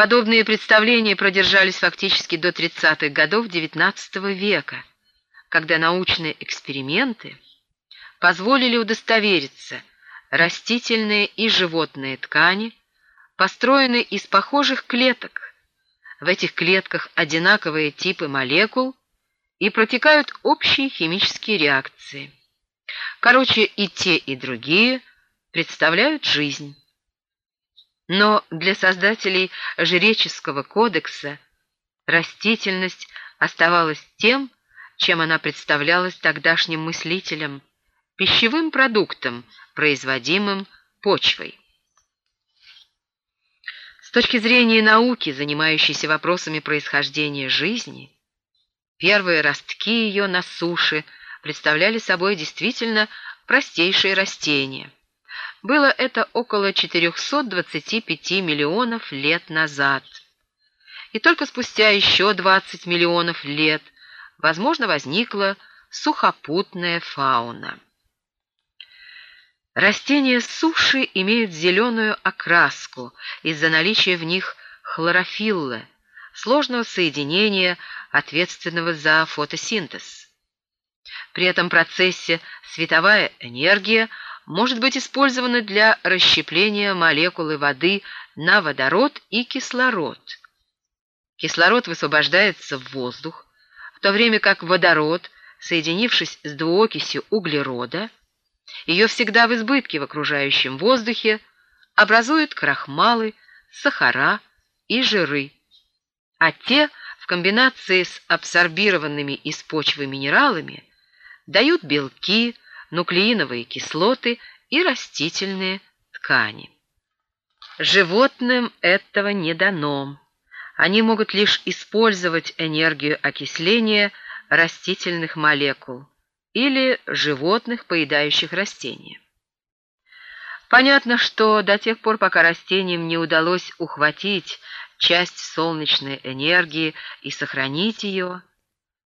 Подобные представления продержались фактически до 30-х годов XIX века, когда научные эксперименты позволили удостовериться, растительные и животные ткани построены из похожих клеток. В этих клетках одинаковые типы молекул и протекают общие химические реакции. Короче, и те, и другие представляют жизнь. Но для создателей жреческого кодекса растительность оставалась тем, чем она представлялась тогдашним мыслителям, пищевым продуктом, производимым почвой. С точки зрения науки, занимающейся вопросами происхождения жизни, первые ростки ее на суше представляли собой действительно простейшие растения. Было это около 425 миллионов лет назад. И только спустя еще 20 миллионов лет, возможно, возникла сухопутная фауна. Растения суши имеют зеленую окраску из-за наличия в них хлорофилла, сложного соединения, ответственного за фотосинтез. При этом процессе световая энергия может быть использована для расщепления молекулы воды на водород и кислород. Кислород высвобождается в воздух, в то время как водород, соединившись с двуокисью углерода, ее всегда в избытке в окружающем воздухе, образуют крахмалы, сахара и жиры, а те в комбинации с абсорбированными из почвы минералами дают белки, нуклеиновые кислоты и растительные ткани. Животным этого не дано. Они могут лишь использовать энергию окисления растительных молекул или животных, поедающих растения. Понятно, что до тех пор, пока растениям не удалось ухватить часть солнечной энергии и сохранить ее,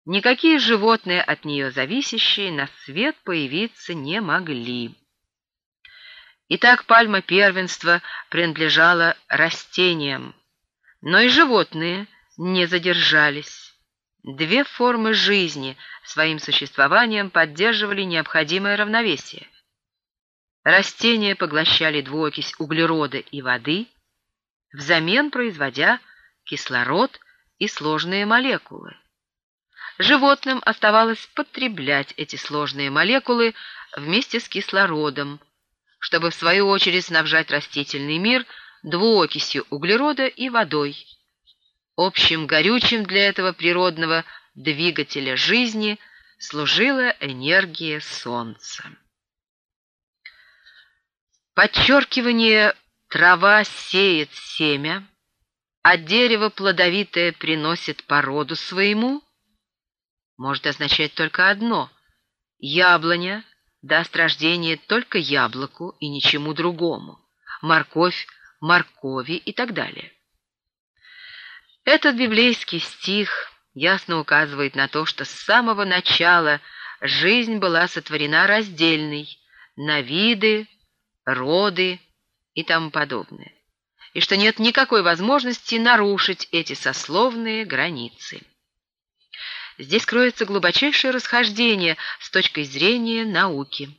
никакие животные от нее зависящие на свет появиться не могли. Итак, пальма первенства принадлежала растениям, но и животные не задержались. Две формы жизни своим существованием поддерживали необходимое равновесие. Растения поглощали двуокись углерода и воды, взамен производя кислород и сложные молекулы. Животным оставалось потреблять эти сложные молекулы вместе с кислородом, чтобы в свою очередь снабжать растительный мир двуокисью углерода и водой. Общим горючим для этого природного двигателя жизни служила энергия Солнца. Подчеркивание «трава сеет семя», а дерево плодовитое приносит породу своему может означать только одно – яблоня даст рождение только яблоку и ничему другому, морковь – моркови и так далее. Этот библейский стих ясно указывает на то, что с самого начала жизнь была сотворена раздельной на виды, роды и тому подобное, и что нет никакой возможности нарушить эти сословные границы. Здесь кроется глубочайшее расхождение с точки зрения науки.